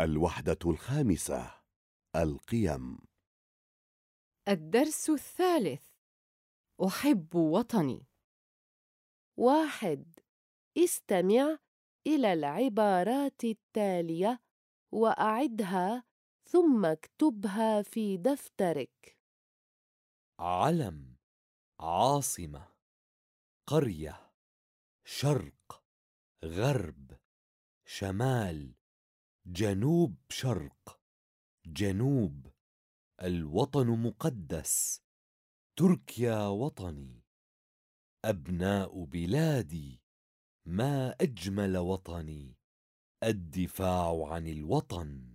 الوحدة الخامسة القيم. الدرس الثالث أحب وطني. واحد استمع إلى العبارات التالية وأعدها ثم اكتبها في دفترك. علم عاصمة قرية شرق غرب شمال. جنوب شرق جنوب الوطن مقدس تركيا وطني أبناء بلادي ما أجمل وطني الدفاع عن الوطن.